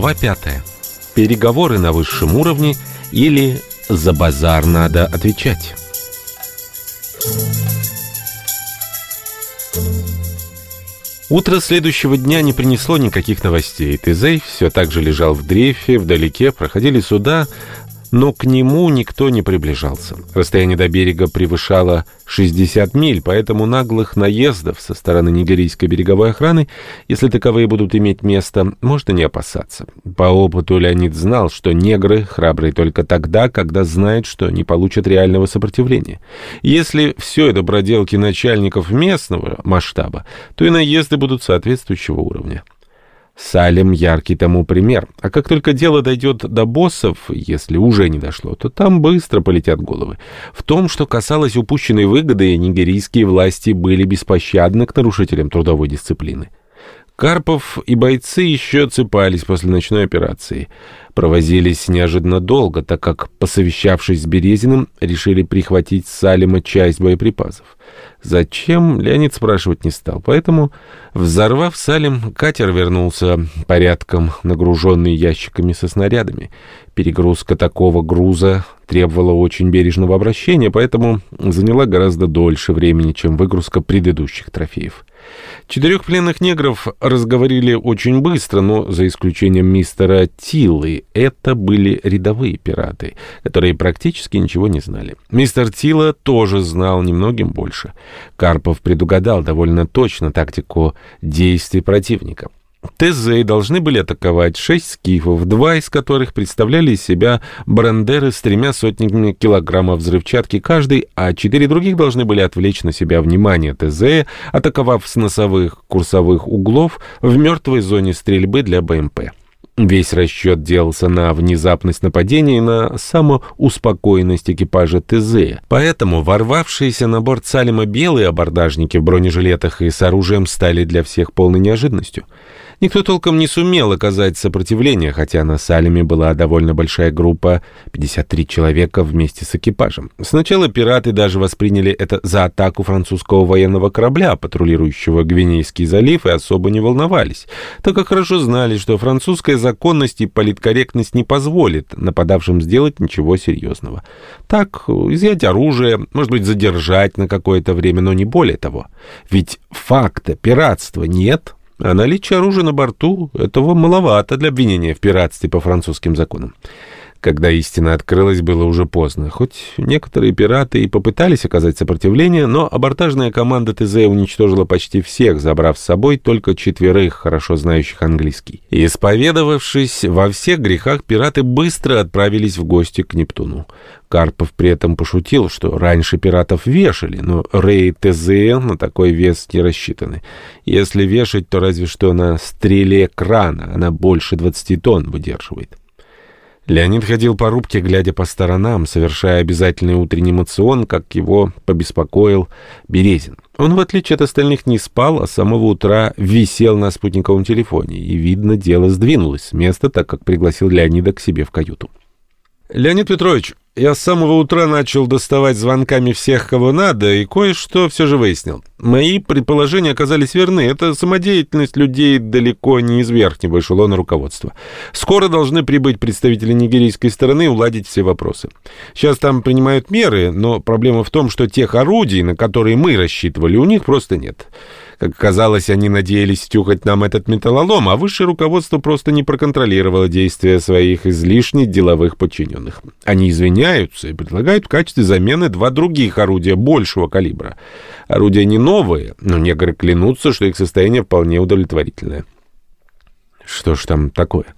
Глава 5. Переговоры на высшем уровне или «за базар надо отвечать». Утро следующего дня не принесло никаких новостей. Тезей все так же лежал в дрейфе, вдалеке проходили суда, но к нему никто не приближался. Расстояние до берега превышало 60 миль, поэтому наглых наездов со стороны нигерийской береговой охраны, если таковые будут иметь место, можно не опасаться. По опыту Леонид знал, что негры храбрые только тогда, когда знают, что не получат реального сопротивления. Если все это проделки начальников местного масштаба, то и наезды будут соответствующего уровня. Салем яркий тому пример. А как только дело дойдет до боссов, если уже не дошло, то там быстро полетят головы. В том, что касалось упущенной выгоды, нигерийские власти были беспощадны к нарушителям трудовой дисциплины. Карпов и бойцы еще отсыпались после ночной операции. Провозились неожиданно долго, так как, посовещавшись с Березиным, решили прихватить с Салима часть боеприпасов. Зачем, Леонид спрашивать не стал, поэтому, взорвав Салим, катер вернулся порядком, нагруженный ящиками со снарядами. Перегрузка такого груза требовала очень бережного обращения, поэтому заняла гораздо дольше времени, чем выгрузка предыдущих трофеев. Четырех пленных негров разговорили очень быстро, но за исключением мистера Тилы, это были рядовые пираты, которые практически ничего не знали. Мистер Тила тоже знал немногим больше. Карпов предугадал довольно точно тактику действий противника. ТЗ должны были атаковать шесть скифов, два из которых представляли из себя брандеры с тремя сотнями килограммов взрывчатки каждый, а четыре других должны были отвлечь на себя внимание ТЗ, атаковав с носовых курсовых углов в мертвой зоне стрельбы для БМП. Весь расчет делался на внезапность нападения и на самоуспокоенность экипажа ТЗ. Поэтому ворвавшиеся на борт Салима белые абордажники в бронежилетах и с оружием стали для всех полной неожиданностью. Никто толком не сумел оказать сопротивление, хотя на Салеме была довольно большая группа, 53 человека вместе с экипажем. Сначала пираты даже восприняли это за атаку французского военного корабля, патрулирующего Гвинейский залив, и особо не волновались, так как хорошо знали, что французская законность и политкорректность не позволит нападавшим сделать ничего серьезного. Так, изъять оружие, может быть, задержать на какое-то время, но не более того. Ведь факта пиратства нет, а наличие оружия на борту этого маловато для обвинения в пиратстве по французским законам. Когда истина открылась, было уже поздно. Хоть некоторые пираты и попытались оказать сопротивление, но абортажная команда ТЗ уничтожила почти всех, забрав с собой только четверых, хорошо знающих английский. Исповедовавшись во всех грехах, пираты быстро отправились в гости к Нептуну. Карпов при этом пошутил, что раньше пиратов вешали, но рейд ТЗ на такой вес не рассчитаны. Если вешать, то разве что на стреле крана, она больше 20 тонн выдерживает. Леонид ходил по рубке, глядя по сторонам, совершая обязательный утренний мацион, как его побеспокоил Березин. Он, в отличие от остальных, не спал, а с самого утра висел на спутниковом телефоне, и, видно, дело сдвинулось с места, так как пригласил Леонида к себе в каюту. «Леонид Петрович, я с самого утра начал доставать звонками всех, кого надо, и кое-что все же выяснил. Мои предположения оказались верны. Это самодеятельность людей далеко не из верхнего эшелона руководства. Скоро должны прибыть представители нигерийской стороны и уладить все вопросы. Сейчас там принимают меры, но проблема в том, что тех орудий, на которые мы рассчитывали, у них просто нет. Как оказалось, они надеялись стюхать нам этот металлолом, а высшее руководство просто не проконтролировало действия своих излишне деловых подчиненных. Они извиняются и предлагают в качестве замены два других орудия большего калибра. Орудия не новые, но негры клянутся, что их состояние вполне удовлетворительное. Что ж там такое?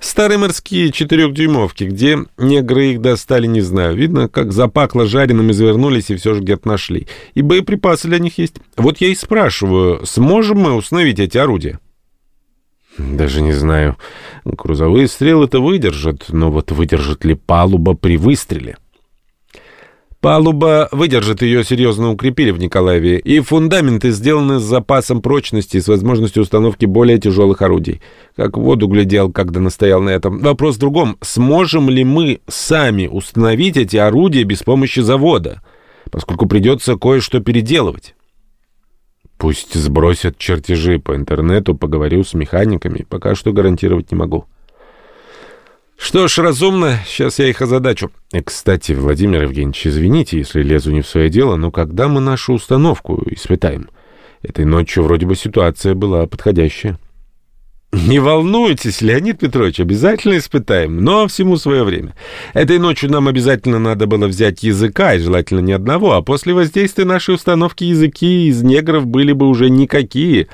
Старые морские четырехдюймовки, где негры их достали, не знаю. Видно, как запахло жареным, извернулись и все же где-то нашли. И боеприпасы для них есть. Вот я и спрашиваю, сможем мы установить эти орудия? Даже не знаю. Грузовые стрелы-то выдержат, но вот выдержит ли палуба при выстреле? Палуба выдержит, ее серьезно укрепили в Николаеве, и фундаменты сделаны с запасом прочности и с возможностью установки более тяжелых орудий. Как воду глядел, когда настоял на этом. Вопрос в другом. Сможем ли мы сами установить эти орудия без помощи завода? Поскольку придется кое-что переделывать. Пусть сбросят чертежи по интернету, поговорю с механиками, пока что гарантировать не могу. Что ж, разумно, сейчас я их озадачу. И, кстати, Владимир Евгеньевич, извините, если лезу не в свое дело, но когда мы нашу установку испытаем? Этой ночью вроде бы ситуация была подходящая. Не волнуйтесь, Леонид Петрович, обязательно испытаем, но всему свое время. Этой ночью нам обязательно надо было взять языка, и желательно не одного, а после воздействия нашей установки языки из негров были бы уже никакие.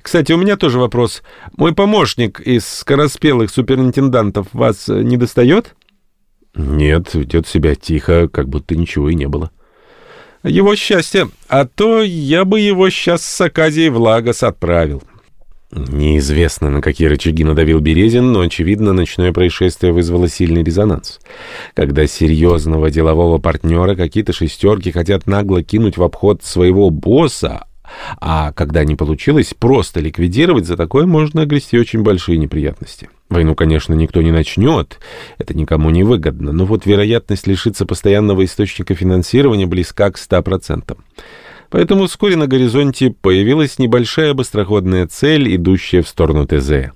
Кстати, у меня тоже вопрос. Мой помощник из скороспелых суперинтендантов вас не достает? Нет, ведет себя тихо, как будто ничего и не было. Его счастье, а то я бы его сейчас с Аказией в Лагос отправил. Неизвестно, на какие рычаги надавил Березин, но, очевидно, ночное происшествие вызвало сильный резонанс. Когда серьезного делового партнера какие-то шестерки хотят нагло кинуть в обход своего босса, а когда не получилось, просто ликвидировать, за такое можно грести очень большие неприятности. Войну, конечно, никто не начнет, это никому не выгодно, но вот вероятность лишиться постоянного источника финансирования близка к 100%. Поэтому вскоре на горизонте появилась небольшая быстроходная цель, идущая в сторону ТЗ.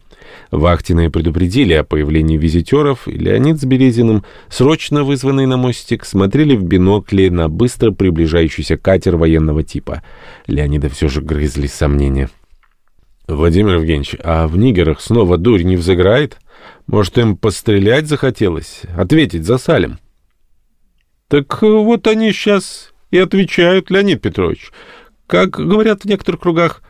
Вахтенные предупредили о появлении визитеров, и Леонид с Березиным, срочно вызванные на мостик, смотрели в бинокли на быстро приближающийся катер военного типа. Леонида все же грызли сомнения. «Владимир Евгеньевич, а в Нигерах снова дурь не взыграет? Может, им пострелять захотелось? Ответить за Салем?» «Так вот они сейчас и отвечают, Леонид Петрович. Как говорят в некоторых кругах,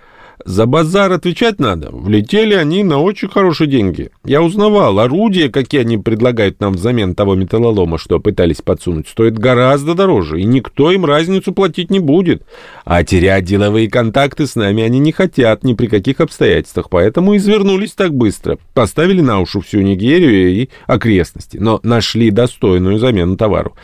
за базар отвечать надо. Влетели они на очень хорошие деньги. Я узнавал, орудия, какие они предлагают нам взамен того металлолома, что пытались подсунуть, стоят гораздо дороже, и никто им разницу платить не будет. А терять деловые контакты с нами они не хотят ни при каких обстоятельствах, поэтому извернулись так быстро. Поставили на уши всю Нигерию и окрестности, но нашли достойную замену товару.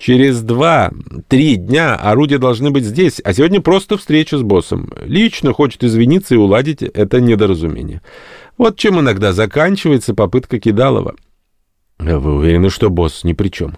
Через два-три дня орудия должны быть здесь, а сегодня просто встреча с боссом. Лично хочет извиниться и уладить это недоразумение. Вот чем иногда заканчивается попытка Кидалова. Вы уверены, что босс ни при чем?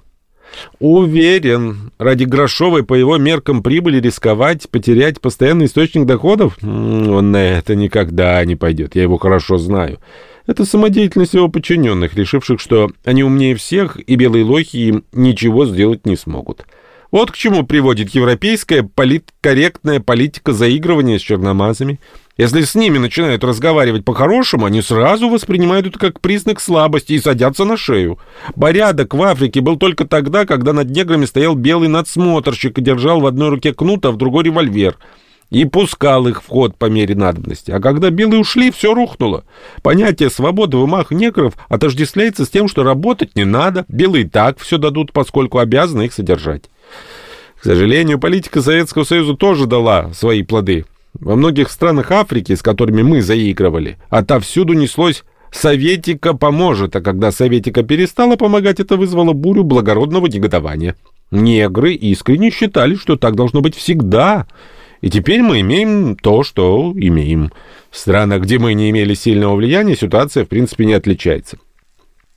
Уверен. Ради грошовой по его меркам прибыли рисковать, потерять постоянный источник доходов? Он на это никогда не пойдет, я его хорошо знаю. Это самодеятельность его подчиненных, решивших, что они умнее всех, и белые лохи им ничего сделать не смогут. Вот к чему приводит европейская политкорректная политика заигрывания с черномазами. Если с ними начинают разговаривать по-хорошему, они сразу воспринимают это как признак слабости и садятся на шею. Порядок в Африке был только тогда, когда над неграми стоял белый надсмотрщик и держал в одной руке кнут, а в другой револьвер — и пускал их в ход по мере надобности. А когда белые ушли, все рухнуло. Понятие свободы в умах негров отождествляется с тем, что работать не надо. Белые так все дадут, поскольку обязаны их содержать. К сожалению, политика Советского Союза тоже дала свои плоды. Во многих странах Африки, с которыми мы заигрывали, отовсюду неслось «Советика поможет», а когда Советика перестала помогать, это вызвало бурю благородного негодования. Негры искренне считали, что так должно быть всегда – и теперь мы имеем то, что имеем. В странах, где мы не имели сильного влияния, ситуация, в принципе, не отличается.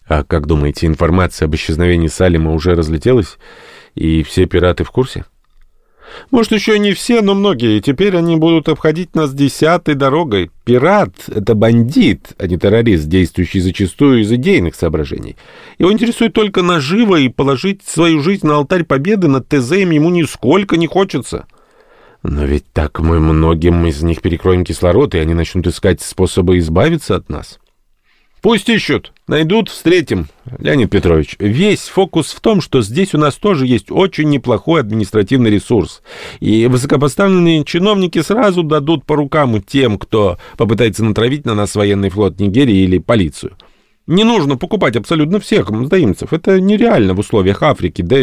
А как думаете, информация об исчезновении Салима уже разлетелась, и все пираты в курсе? Может, еще не все, но многие. И теперь они будут обходить нас десятой дорогой. Пират — это бандит, а не террорист, действующий зачастую из идейных соображений. Его интересует только наживо, и положить свою жизнь на алтарь победы над ТЗ ему нисколько не хочется. Но ведь так мы многим из них перекроем кислород, и они начнут искать способы избавиться от нас. Пусть ищут, найдут, встретим. Леонид Петрович, весь фокус в том, что здесь у нас тоже есть очень неплохой административный ресурс. И высокопоставленные чиновники сразу дадут по рукам тем, кто попытается натравить на нас военный флот Нигерии или полицию. Не нужно покупать абсолютно всех мздоимцев. Это нереально в условиях Африки, да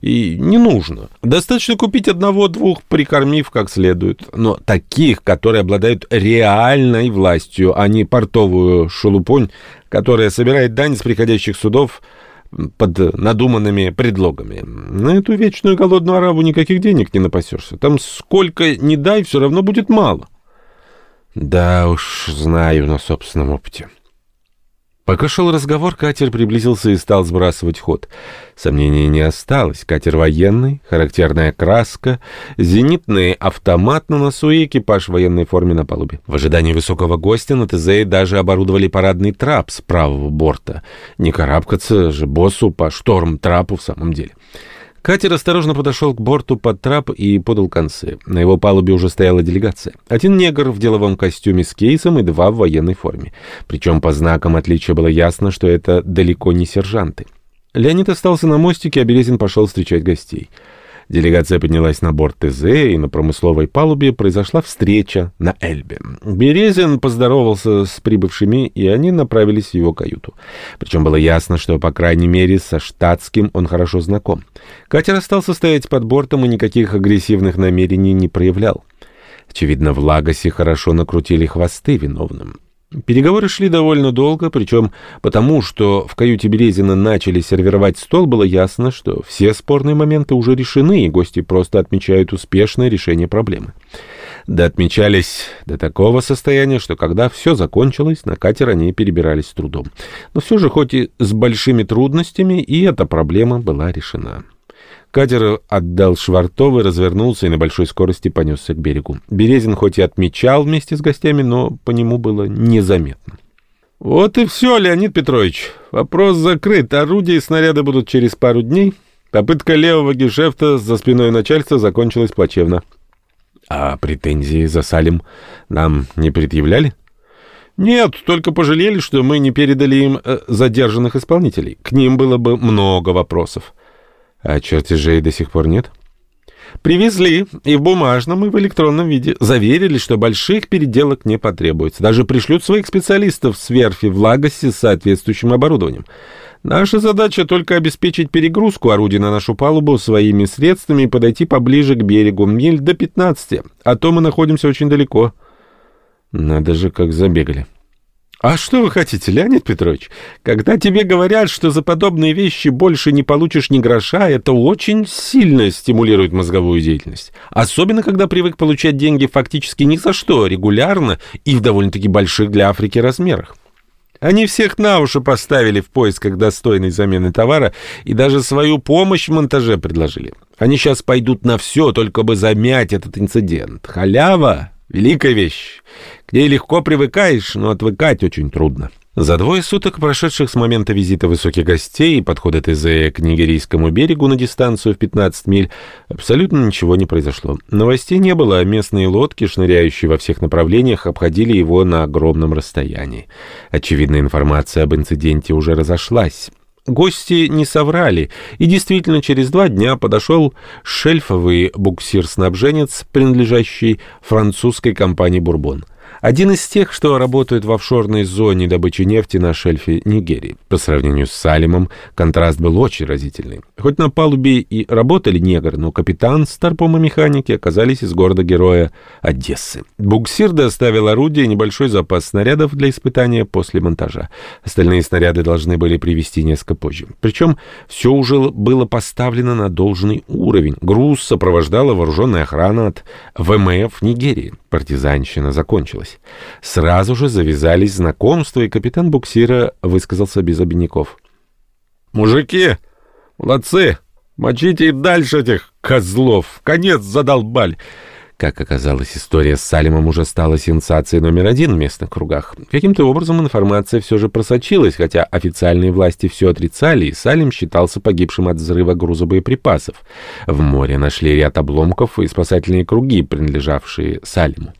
и не нужно. Достаточно купить одного-двух, прикормив как следует. Но таких, которые обладают реальной властью, а не портовую шелупонь, которая собирает дань с приходящих судов под надуманными предлогами. На эту вечную голодную арабу никаких денег не напасешься. Там сколько ни дай, все равно будет мало. Да уж, знаю на собственном опыте. Пока шел разговор, катер приблизился и стал сбрасывать ход. Сомнений не осталось. Катер военный, характерная краска, зенитный автомат на носу и экипаж в военной форме на палубе. В ожидании высокого гостя на ТЗ даже оборудовали парадный трап с правого борта. Не карабкаться же боссу по шторм-трапу в самом деле. Катер осторожно подошел к борту под трап и подал концы. На его палубе уже стояла делегация. Один негр в деловом костюме с кейсом и два в военной форме. Причем по знакам отличия было ясно, что это далеко не сержанты. Леонид остался на мостике, а Березин пошел встречать гостей. Делегация поднялась на борт ТЗ, и на промысловой палубе произошла встреча на Эльбе. Березин поздоровался с прибывшими, и они направились в его каюту. Причем было ясно, что, по крайней мере, со штатским он хорошо знаком. Катер остался стоять под бортом и никаких агрессивных намерений не проявлял. Очевидно, в Лагосе хорошо накрутили хвосты виновным. Переговоры шли довольно долго, причем потому, что в каюте Березина начали сервировать стол, было ясно, что все спорные моменты уже решены, и гости просто отмечают успешное решение проблемы. Да отмечались до такого состояния, что когда все закончилось, на катер они перебирались с трудом. Но все же, хоть и с большими трудностями, и эта проблема была решена. Катер отдал швартовый, развернулся и на большой скорости понесся к берегу. Березин хоть и отмечал вместе с гостями, но по нему было незаметно. «Вот и все, Леонид Петрович. Вопрос закрыт. Орудия и снаряды будут через пару дней. Попытка левого гешефта за спиной начальства закончилась плачевно». «А претензии за Салим нам не предъявляли?» «Нет, только пожалели, что мы не передали им э, задержанных исполнителей. К ним было бы много вопросов». А чертежей до сих пор нет? Привезли, и в бумажном, и в электронном виде. Заверили, что больших переделок не потребуется. Даже пришлют своих специалистов с верфи в Лагосе с соответствующим оборудованием. Наша задача только обеспечить перегрузку орудий на нашу палубу своими средствами и подойти поближе к берегу, миль до 15, а то мы находимся очень далеко. Надо же, как забегали. А что вы хотите, Леонид Петрович? Когда тебе говорят, что за подобные вещи больше не получишь ни гроша, это очень сильно стимулирует мозговую деятельность. Особенно, когда привык получать деньги фактически ни за что, регулярно и в довольно-таки больших для Африки размерах. Они всех на уши поставили в поисках достойной замены товара и даже свою помощь в монтаже предложили. Они сейчас пойдут на все, только бы замять этот инцидент. Халява Великая вещь. К ней легко привыкаешь, но отвыкать очень трудно. За двое суток, прошедших с момента визита высоких гостей и подхода ТЗ к Нигерийскому берегу на дистанцию в 15 миль, абсолютно ничего не произошло. Новостей не было, а местные лодки, шныряющие во всех направлениях, обходили его на огромном расстоянии. Очевидная информация об инциденте уже разошлась. Гости не соврали, и действительно через два дня подошел шельфовый буксир-снабженец, принадлежащий французской компании «Бурбон». Один из тех, что работают в офшорной зоне добычи нефти на шельфе Нигерии. По сравнению с Салимом, контраст был очень разительный. Хоть на палубе и работали негры, но капитан с механики оказались из города-героя Одессы. Буксир доставил орудие и небольшой запас снарядов для испытания после монтажа. Остальные снаряды должны были привезти несколько позже. Причем все уже было поставлено на должный уровень. Груз сопровождала вооруженная охрана от ВМФ Нигерии. Партизанщина закончилась. Сразу же завязались знакомства, и капитан буксира высказался без обиняков. «Мужики, молодцы! Мочите и дальше этих козлов! Конец задолбали!» Как оказалось, история с Салимом уже стала сенсацией номер один в местных кругах. Каким-то образом информация все же просочилась, хотя официальные власти все отрицали, и Салим считался погибшим от взрыва грузобоеприпасов. В море нашли ряд обломков и спасательные круги, принадлежавшие Салиму.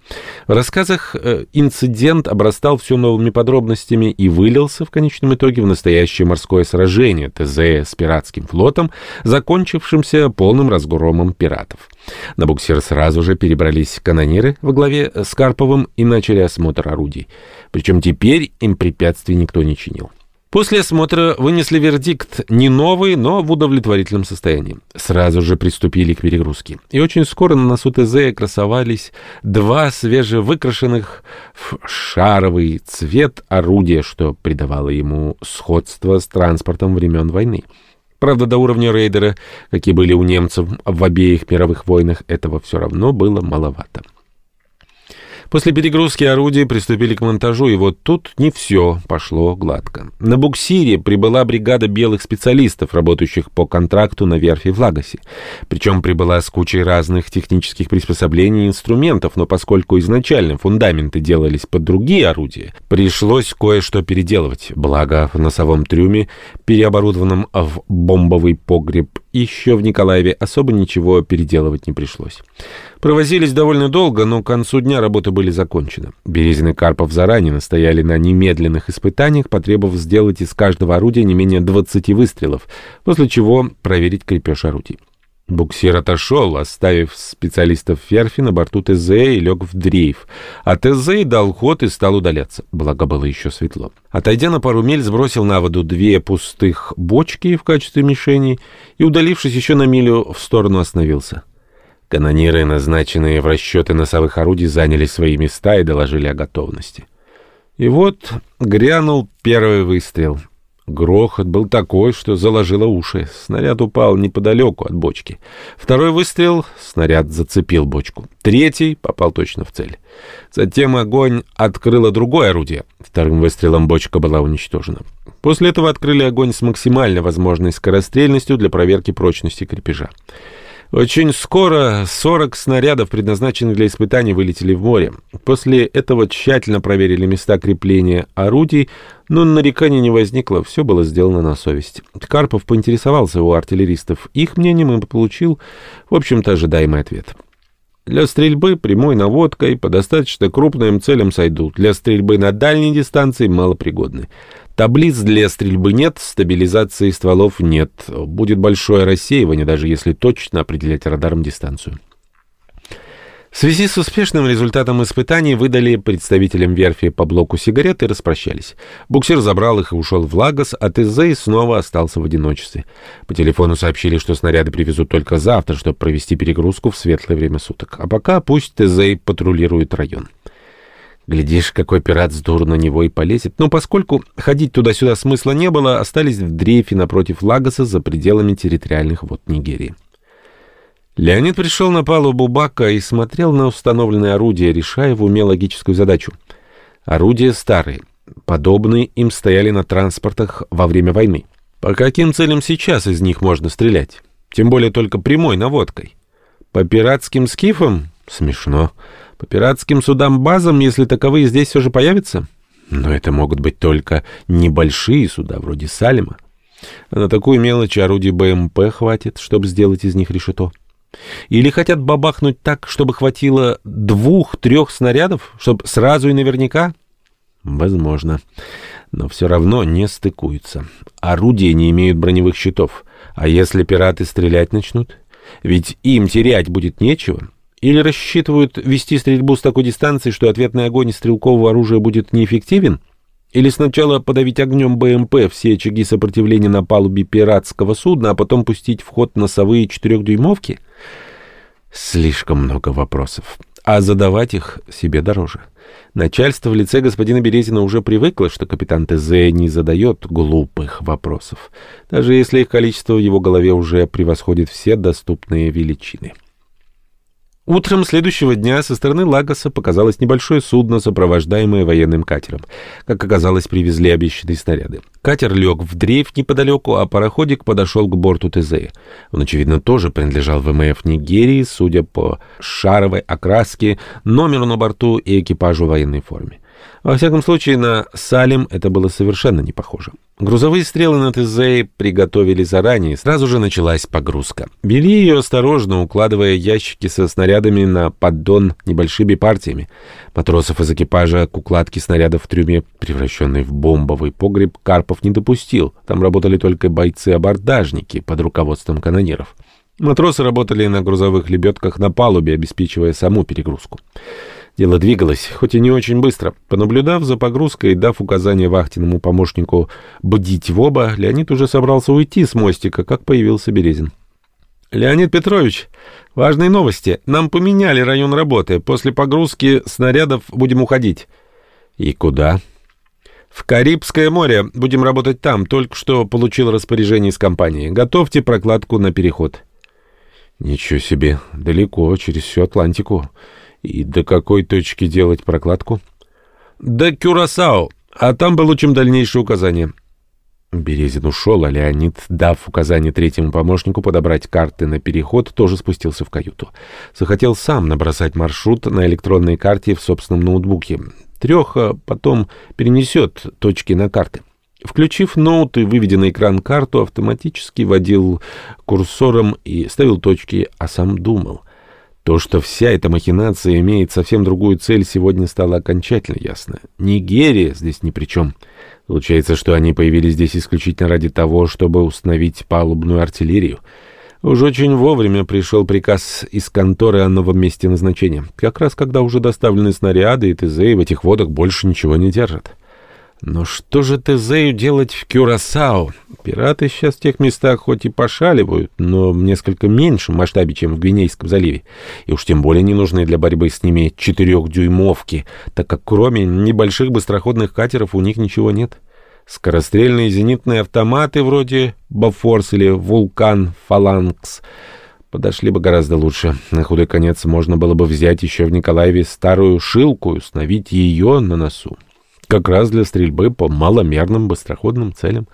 В рассказах э, инцидент обрастал все новыми подробностями и вылился в конечном итоге в настоящее морское сражение ТЗ с пиратским флотом, закончившимся полным разгромом пиратов. На буксир сразу же перебрались канониры во главе с Карповым и начали осмотр орудий. Причем теперь им препятствий никто не чинил. После осмотра вынесли вердикт не новый, но в удовлетворительном состоянии. Сразу же приступили к перегрузке. И очень скоро на носу ТЗ красовались два свежевыкрашенных в шаровый цвет орудия, что придавало ему сходство с транспортом времен войны. Правда, до уровня рейдера, какие были у немцев в обеих мировых войнах, этого все равно было маловато. После перегрузки орудий приступили к монтажу, и вот тут не все пошло гладко. На буксире прибыла бригада белых специалистов, работающих по контракту на верфи в Лагосе. Причем прибыла с кучей разных технических приспособлений и инструментов, но поскольку изначально фундаменты делались под другие орудия, пришлось кое-что переделывать. Благо, в носовом трюме, переоборудованном в бомбовый погреб, еще в Николаеве особо ничего переделывать не пришлось. Провозились довольно долго, но к концу дня работы были закончены. Березин и Карпов заранее настояли на немедленных испытаниях, потребовав сделать из каждого орудия не менее 20 выстрелов, после чего проверить крепеж орудий. Буксир отошел, оставив специалистов Ферфи на борту ТЗ и лег в дрейф. А ТЗ дал ход и стал удаляться, благо было еще светло. Отойдя на пару миль, сбросил на воду две пустых бочки в качестве мишеней и, удалившись еще на милю, в сторону остановился. Канониры, назначенные в расчеты носовых орудий, заняли свои места и доложили о готовности. И вот грянул первый выстрел — Грохот был такой, что заложило уши. Снаряд упал неподалеку от бочки. Второй выстрел — снаряд зацепил бочку. Третий попал точно в цель. Затем огонь открыло другое орудие. Вторым выстрелом бочка была уничтожена. После этого открыли огонь с максимально возможной скорострельностью для проверки прочности крепежа. Очень скоро 40 снарядов, предназначенных для испытаний, вылетели в море. После этого тщательно проверили места крепления орудий, но нареканий не возникло, все было сделано на совесть. Карпов поинтересовался у артиллеристов их мнением и получил, в общем-то, ожидаемый ответ. Для стрельбы прямой наводкой по достаточно крупным целям сойдут. Для стрельбы на дальней дистанции малопригодны. Таблиц для стрельбы нет, стабилизации стволов нет. Будет большое рассеивание, даже если точно определять радаром дистанцию. В связи с успешным результатом испытаний выдали представителям верфи по блоку сигарет и распрощались. Буксир забрал их и ушел в Лагос, а Тезей снова остался в одиночестве. По телефону сообщили, что снаряды привезут только завтра, чтобы провести перегрузку в светлое время суток. А пока пусть Тезей патрулирует район. Глядишь, какой пират с дур на него и полезет. Но поскольку ходить туда-сюда смысла не было, остались в дрейфе напротив Лагоса за пределами территориальных вод Нигерии. Леонид пришел на палубу Бака и смотрел на установленные орудия, решая в уме логическую задачу. Орудия старые. Подобные им стояли на транспортах во время войны. По каким целям сейчас из них можно стрелять? Тем более только прямой наводкой. По пиратским скифам? Смешно. По пиратским судам-базам, если таковые здесь все же появятся? Но это могут быть только небольшие суда, вроде Салима. А на такую мелочь орудий БМП хватит, чтобы сделать из них решето. Или хотят бабахнуть так, чтобы хватило двух-трех снарядов, чтобы сразу и наверняка? Возможно. Но все равно не стыкуются. Орудия не имеют броневых щитов. А если пираты стрелять начнут? Ведь им терять будет нечего. Или рассчитывают вести стрельбу с такой дистанции, что ответный огонь стрелкового оружия будет неэффективен? Или сначала подавить огнем БМП все очаги сопротивления на палубе пиратского судна, а потом пустить в ход носовые четырехдюймовки? Слишком много вопросов. А задавать их себе дороже. Начальство в лице господина Березина уже привыкло, что капитан ТЗ не задает глупых вопросов, даже если их количество в его голове уже превосходит все доступные величины. Утром следующего дня со стороны Лагоса показалось небольшое судно, сопровождаемое военным катером. Как оказалось, привезли обещанные снаряды. Катер лег в дрейф неподалеку, а пароходик подошел к борту ТЗ. Он, очевидно, тоже принадлежал ВМФ Нигерии, судя по шаровой окраске, номеру на борту и экипажу в военной форме. Во всяком случае, на Салим это было совершенно не похоже. Грузовые стрелы на ТЗ приготовили заранее, сразу же началась погрузка. Бери ее осторожно, укладывая ящики со снарядами на поддон небольшими партиями. Матросов из экипажа к укладке снарядов в трюме, превращенный в бомбовый погреб, Карпов не допустил. Там работали только бойцы-абордажники под руководством канониров. Матросы работали на грузовых лебедках на палубе, обеспечивая саму перегрузку. Дело двигалось, хоть и не очень быстро. Понаблюдав за погрузкой и дав указание вахтенному помощнику бдить в оба, Леонид уже собрался уйти с мостика, как появился Березин. «Леонид Петрович, важные новости. Нам поменяли район работы. После погрузки снарядов будем уходить». «И куда?» «В Карибское море. Будем работать там. Только что получил распоряжение из компании. Готовьте прокладку на переход». «Ничего себе. Далеко, через всю Атлантику». И до какой точки делать прокладку? До Кюрасао, а там получим дальнейшие указания. Березин ушел, а Леонид, дав указание третьему помощнику подобрать карты на переход, тоже спустился в каюту. Захотел сам набросать маршрут на электронной карте в собственном ноутбуке. Треха потом перенесет точки на карты. Включив ноут и выведя на экран карту, автоматически водил курсором и ставил точки, а сам думал. То, что вся эта махинация имеет совсем другую цель, сегодня стало окончательно ясно. Нигерия здесь ни при чем. Получается, что они появились здесь исключительно ради того, чтобы установить палубную артиллерию. Уж очень вовремя пришел приказ из конторы о новом месте назначения. Как раз когда уже доставлены снаряды и ТЗ, и в этих водах больше ничего не держат. Но что же Тезею делать в Кюрасао? Пираты сейчас в тех местах хоть и пошаливают, но в несколько меньшем масштабе, чем в Гвинейском заливе. И уж тем более не нужны для борьбы с ними четырехдюймовки, так как кроме небольших быстроходных катеров у них ничего нет. Скорострельные зенитные автоматы вроде «Бафорс» или «Вулкан Фаланкс» подошли бы гораздо лучше. На худой конец можно было бы взять еще в Николаеве старую шилку и установить ее на носу как раз для стрельбы по маломерным быстроходным целям.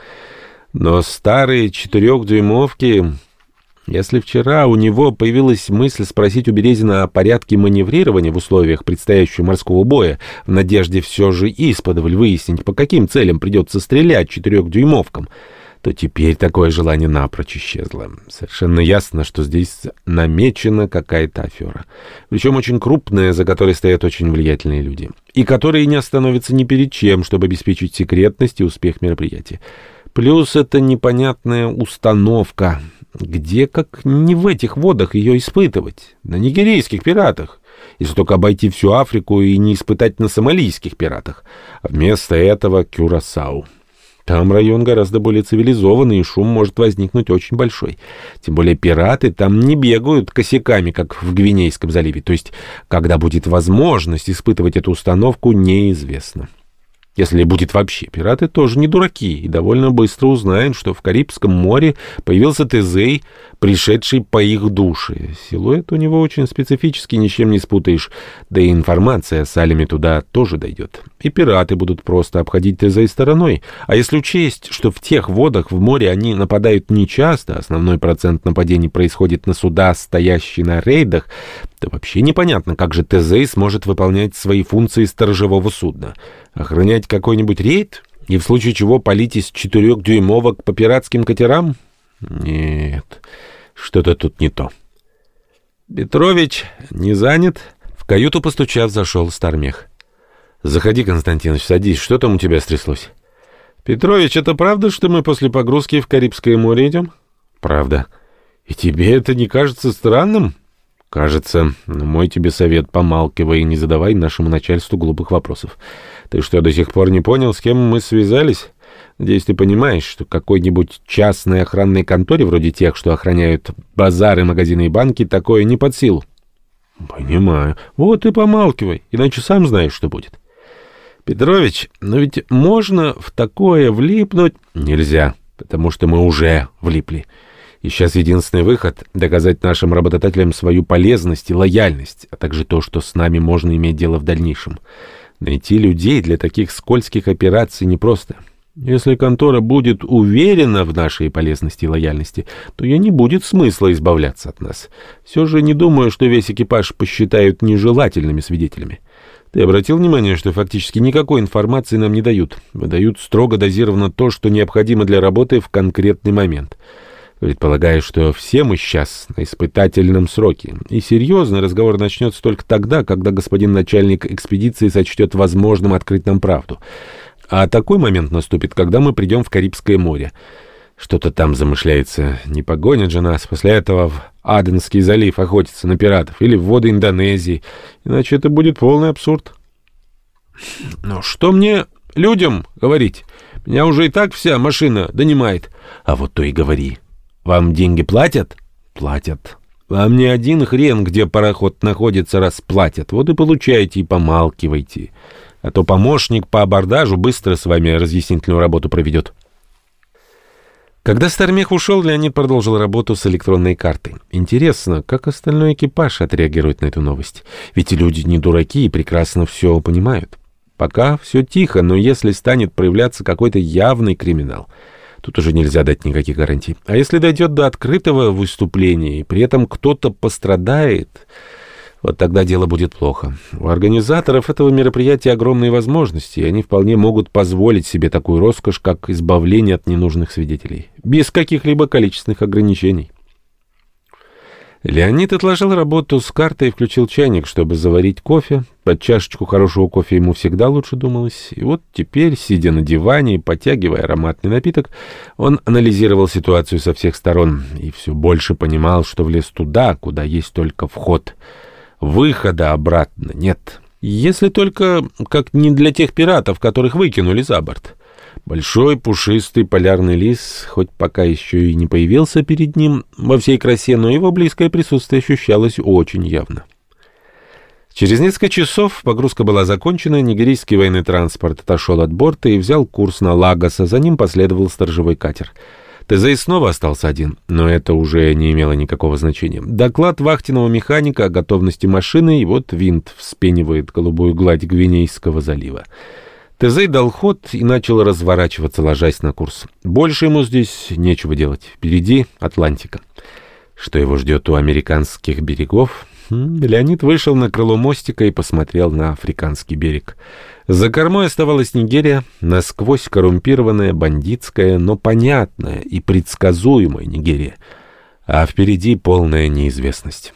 Но старые четырехдюймовки... Если вчера у него появилась мысль спросить у Березина о порядке маневрирования в условиях предстоящего морского боя, в надежде все же исподволь выяснить, по каким целям придется стрелять четырехдюймовкам, то теперь такое желание напрочь исчезло. Совершенно ясно, что здесь намечена какая-то афера. Причем очень крупная, за которой стоят очень влиятельные люди. И которые не остановятся ни перед чем, чтобы обеспечить секретность и успех мероприятия. Плюс это непонятная установка. Где, как не в этих водах, ее испытывать? На нигерийских пиратах. Если только обойти всю Африку и не испытать на сомалийских пиратах. А вместо этого Кюрасау. Там район гораздо более цивилизованный, и шум может возникнуть очень большой. Тем более пираты там не бегают косяками, как в Гвинейском заливе. То есть, когда будет возможность испытывать эту установку, неизвестно. Если будет вообще, пираты тоже не дураки и довольно быстро узнают, что в Карибском море появился Тезей, пришедший по их душе. Силуэт у него очень специфический, ни с чем не спутаешь, да и информация о Салеме туда тоже дойдет. И пираты будут просто обходить Тезей стороной. А если учесть, что в тех водах в море они нападают нечасто, основной процент нападений происходит на суда, стоящие на рейдах, то вообще непонятно, как же Тезей сможет выполнять свои функции сторожевого судна. Охранять какой-нибудь рейд? И в случае чего палить из четырех дюймовок по пиратским катерам? Нет, что-то тут не то. Петрович не занят? В каюту постучав, зашел Стармех. Заходи, Константинович, садись. Что там у тебя стряслось? Петрович, это правда, что мы после погрузки в Карибское море идем? Правда. И тебе это не кажется странным? Кажется, мой тебе совет, помалкивай и не задавай нашему начальству глупых вопросов. Ты что, до сих пор не понял, с кем мы связались? Надеюсь, ты понимаешь, что какой-нибудь частной охранной конторе, вроде тех, что охраняют базары, магазины и банки, такое не под силу. Понимаю. Вот и помалкивай, иначе сам знаешь, что будет. Петрович, но ведь можно в такое влипнуть? Нельзя, потому что мы уже влипли. И сейчас единственный выход — доказать нашим работодателям свою полезность и лояльность, а также то, что с нами можно иметь дело в дальнейшем. Найти людей для таких скользких операций непросто. Если контора будет уверена в нашей полезности и лояльности, то ей не будет смысла избавляться от нас. Все же не думаю, что весь экипаж посчитают нежелательными свидетелями. Ты обратил внимание, что фактически никакой информации нам не дают. Выдают строго дозированно то, что необходимо для работы в конкретный момент. Предполагаю, что все мы сейчас на испытательном сроке, и серьезный разговор начнется только тогда, когда господин начальник экспедиции сочтет возможным открыть нам правду. А такой момент наступит, когда мы придем в Карибское море. Что-то там замышляется. Не погонят же нас после этого в Аденский залив охотиться на пиратов или в воды Индонезии, иначе это будет полный абсурд. Но что мне людям говорить? Меня уже и так вся машина донимает. А вот то и говори. Вам деньги платят? Платят. Вам не один хрен, где пароход находится, расплатят. Вот и получайте и помалкивайте. А то помощник по абордажу быстро с вами разъяснительную работу проведет. Когда Стармех ушел, Леонид продолжил работу с электронной картой. Интересно, как остальной экипаж отреагирует на эту новость? Ведь люди не дураки и прекрасно все понимают. Пока все тихо, но если станет проявляться какой-то явный криминал, тут уже нельзя дать никаких гарантий. А если дойдет до открытого выступления, и при этом кто-то пострадает... Вот тогда дело будет плохо. У организаторов этого мероприятия огромные возможности, и они вполне могут позволить себе такую роскошь, как избавление от ненужных свидетелей, без каких-либо количественных ограничений. Леонид отложил работу с картой и включил чайник, чтобы заварить кофе. Под чашечку хорошего кофе ему всегда лучше думалось. И вот теперь, сидя на диване и потягивая ароматный напиток, он анализировал ситуацию со всех сторон и все больше понимал, что влез туда, куда есть только вход — Выхода обратно нет. Если только как не для тех пиратов, которых выкинули за борт. Большой пушистый полярный лис, хоть пока еще и не появился перед ним во всей красе, но его близкое присутствие ощущалось очень явно. Через несколько часов погрузка была закончена, нигерийский военный транспорт отошел от борта и взял курс на Лагоса, за ним последовал сторожевой катер — Тезей снова остался один, но это уже не имело никакого значения. Доклад вахтенного механика о готовности машины, и вот винт вспенивает голубую гладь Гвинейского залива. Тезей дал ход и начал разворачиваться, ложась на курс. Больше ему здесь нечего делать. Впереди Атлантика. Что его ждет у американских берегов? Леонид вышел на крыло мостика и посмотрел на африканский берег. За кормой оставалась Нигерия, насквозь коррумпированная, бандитская, но понятная и предсказуемая Нигерия. А впереди полная неизвестность.